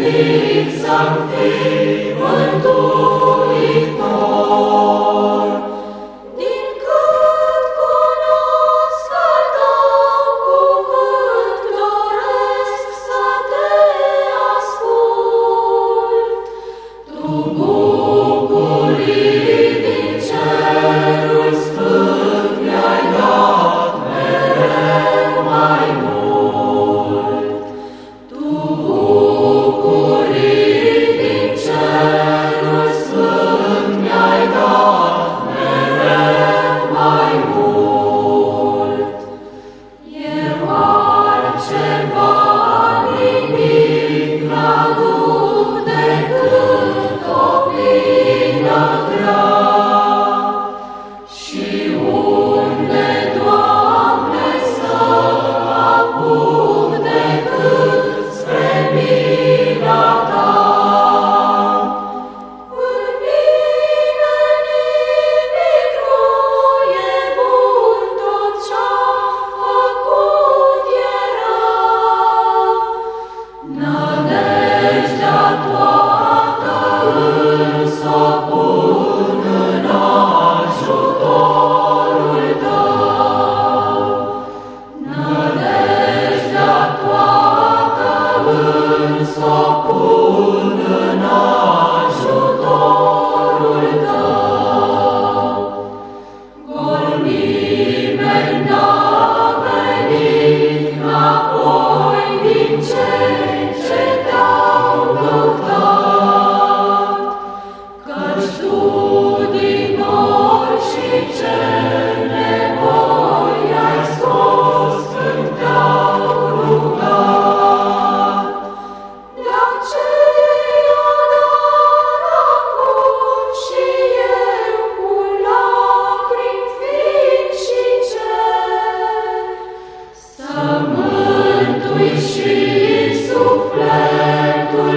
Sancti, Sancti, Mântuitor,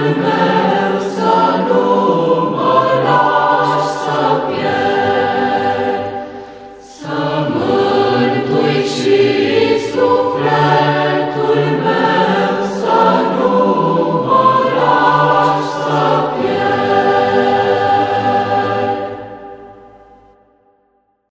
Amen.